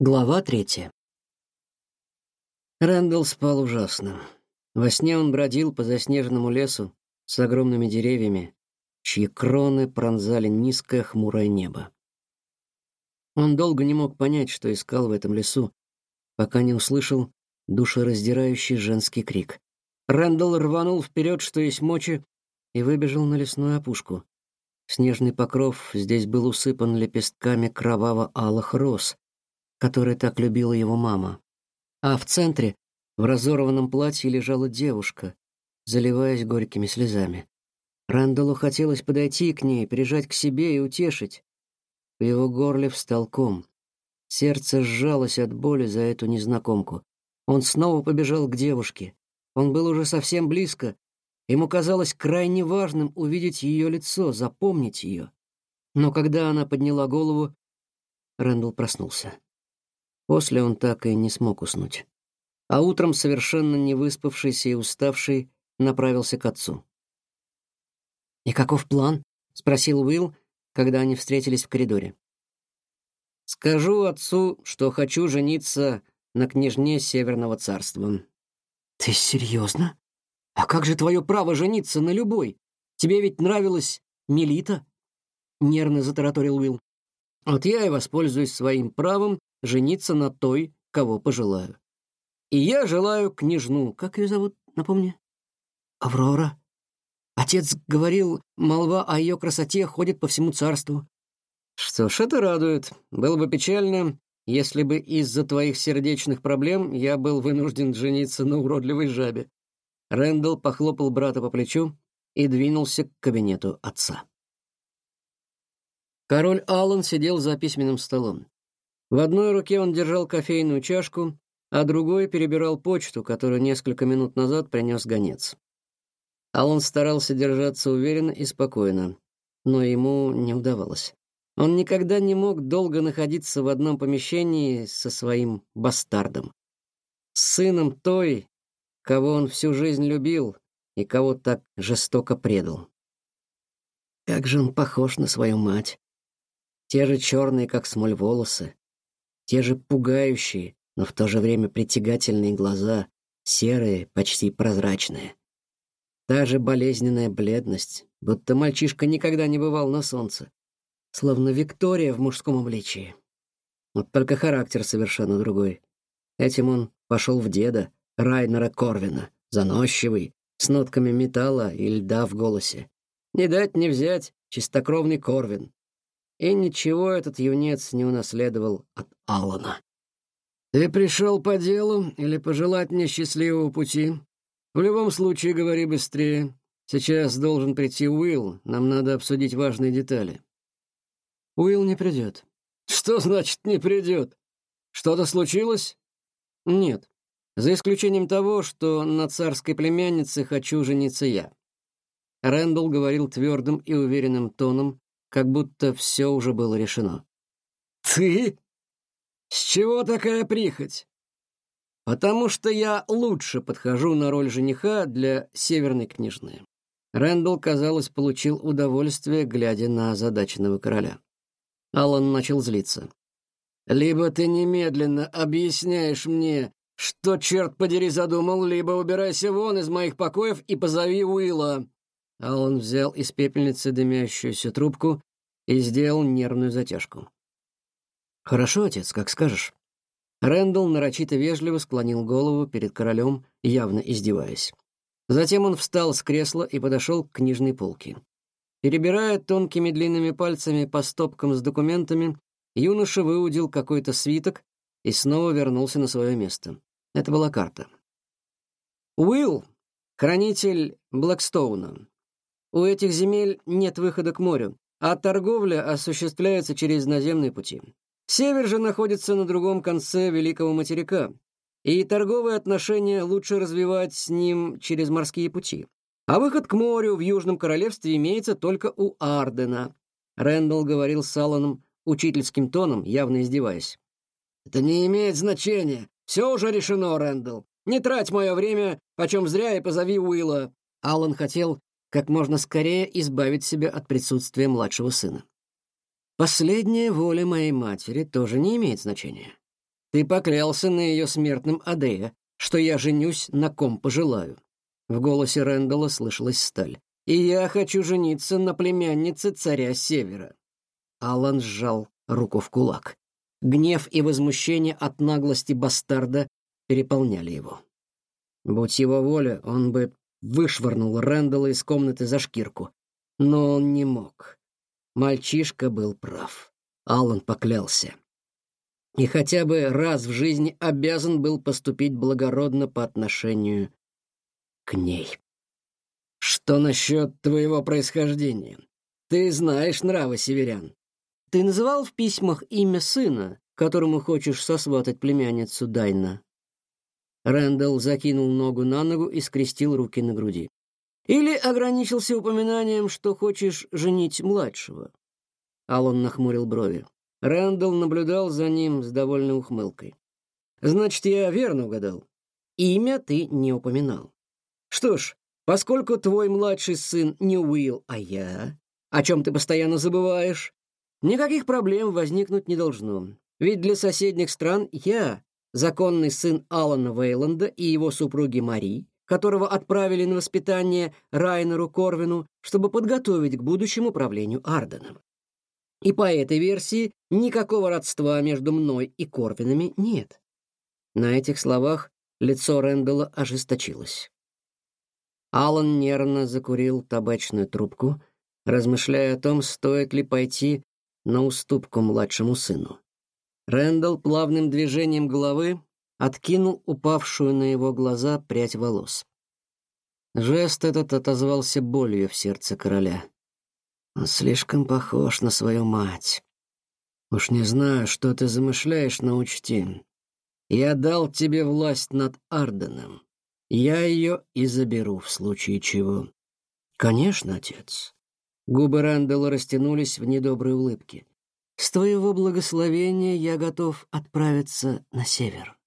Глава третья. Рэндалл спал ужасно. Во сне он бродил по заснеженному лесу с огромными деревьями, чьи кроны пронзали низкое хмурое небо. Он долго не мог понять, что искал в этом лесу, пока не услышал душераздирающий женский крик. Рэндалл рванул вперед, что есть мочи, и выбежал на лесную опушку. Снежный покров здесь был усыпан лепестками кроваво-алых роз, который так любила его мама. А в центре, в разорванном платье, лежала девушка, заливаясь горькими слезами. Рэндаллу хотелось подойти к ней, прижать к себе и утешить. В его горле встал ком. Сердце сжалось от боли за эту незнакомку. Он снова побежал к девушке. Он был уже совсем близко. Ему казалось крайне важным увидеть ее лицо, запомнить ее. Но когда она подняла голову, Рэндалл проснулся. После он так и не смог уснуть. А утром, совершенно не выспавшийся и уставший, направился к отцу. «И каков план?» — спросил Уилл, когда они встретились в коридоре. «Скажу отцу, что хочу жениться на княжне Северного царства». «Ты серьезно? А как же твое право жениться на любой? Тебе ведь нравилась Мелита?» — нервно затараторил Уилл. «Вот я и воспользуюсь своим правом жениться на той, кого пожелаю. И я желаю княжну. Как ее зовут, напомни? Аврора. Отец говорил, молва о ее красоте ходит по всему царству. Что ж, это радует. Было бы печально, если бы из-за твоих сердечных проблем я был вынужден жениться на уродливой жабе. Рэндалл похлопал брата по плечу и двинулся к кабинету отца. Король Аллан сидел за письменным столом. В одной руке он держал кофейную чашку, а другой перебирал почту, которую несколько минут назад принес гонец. Алан старался держаться уверенно и спокойно, но ему не удавалось. Он никогда не мог долго находиться в одном помещении со своим бастардом. С сыном той, кого он всю жизнь любил и кого так жестоко предал. Как же он похож на свою мать. Те же черные, как смоль, волосы, те же пугающие, но в то же время притягательные глаза, серые, почти прозрачные. Та же болезненная бледность, будто мальчишка никогда не бывал на солнце. Словно Виктория в мужском обличии. Вот только характер совершенно другой. Этим он пошел в деда, Райнера Корвина, заносчивый, с нотками металла и льда в голосе. Не дать не взять, чистокровный Корвин. И ничего этот юнец не унаследовал от Алана. «Ты пришел по делу или пожелать мне счастливого пути? В любом случае, говори быстрее. Сейчас должен прийти Уилл, нам надо обсудить важные детали». «Уилл не придет». «Что значит «не придет»? Что-то случилось?» «Нет, за исключением того, что на царской племяннице хочу жениться я». Рэндалл говорил твердым и уверенным тоном, как будто все уже было решено. «Ты? С чего такая прихоть?» «Потому что я лучше подхожу на роль жениха для северной княжны». Рэндалл, казалось, получил удовольствие, глядя на озадаченного короля. Аллан начал злиться. «Либо ты немедленно объясняешь мне, что, черт подери, задумал, либо убирайся вон из моих покоев и позови Уилла. А он взял из пепельницы дымящуюся трубку и сделал нервную затяжку. «Хорошо, отец, как скажешь». Рэндалл нарочито вежливо склонил голову перед королем, явно издеваясь. Затем он встал с кресла и подошел к книжной полке. Перебирая тонкими длинными пальцами по стопкам с документами, юноша выудил какой-то свиток и снова вернулся на свое место. Это была карта. «Уилл, хранитель Блэкстоуна, у этих земель нет выхода к морю, а торговля осуществляется через наземные пути. Север же находится на другом конце Великого материка, и торговые отношения лучше развивать с ним через морские пути. А выход к морю в Южном Королевстве имеется только у Ардена. Рэндалл говорил с Алланом учительским тоном, явно издеваясь. «Это не имеет значения. Все уже решено, Рэндалл. Не трать мое время, почем зря, и позови Уилла». Аллан хотел как можно скорее избавить себя от присутствия младшего сына. Последняя воля моей матери тоже не имеет значения. Ты поклялся на ее смертном Адея, что я женюсь на ком пожелаю». В голосе Рэндалла слышалась сталь. «И я хочу жениться на племяннице царя Севера». Алан сжал руку в кулак. Гнев и возмущение от наглости бастарда переполняли его. Будь его воля, он бы вышвырнул Рэндалла из комнаты за шкирку. Но он не мог. Мальчишка был прав. Алан поклялся и хотя бы раз в жизни обязан был поступить благородно по отношению к ней. Что насчет твоего происхождения? Ты знаешь нравы северян. Ты называл в письмах имя сына, которому хочешь сосватать племянницу Дайна? Рэндалл закинул ногу на ногу и скрестил руки на груди. Или ограничился упоминанием, что хочешь женить младшего? Алон нахмурил брови. Рэндалл наблюдал за ним с довольной ухмылкой. «Значит, я верно угадал. Имя ты не упоминал. Что ж, поскольку твой младший сын не Уилл, а я, о чем ты постоянно забываешь, никаких проблем возникнуть не должно. Ведь для соседних стран я законный сын Алана Вейланда и его супруги Мари, которого отправили на воспитание Райнеру Корвину, чтобы подготовить к будущему правлению Арденом. И по этой версии никакого родства между мной и Корвинами нет. На этих словах лицо Рэндалла ожесточилось. Алан нервно закурил табачную трубку, размышляя о том, стоит ли пойти на уступку младшему сыну. Рэндалл плавным движением головы откинул упавшую на его глаза прядь волос. Жест этот отозвался болью в сердце короля. Он слишком похож на свою мать. Уж не знаю, что ты замышляешь, но учти. Я дал тебе власть над Арденом. Я ее и заберу в случае чего. Конечно, отец. Губы Рэндалла растянулись в недоброй улыбке. С твоего благословения я готов отправиться на север.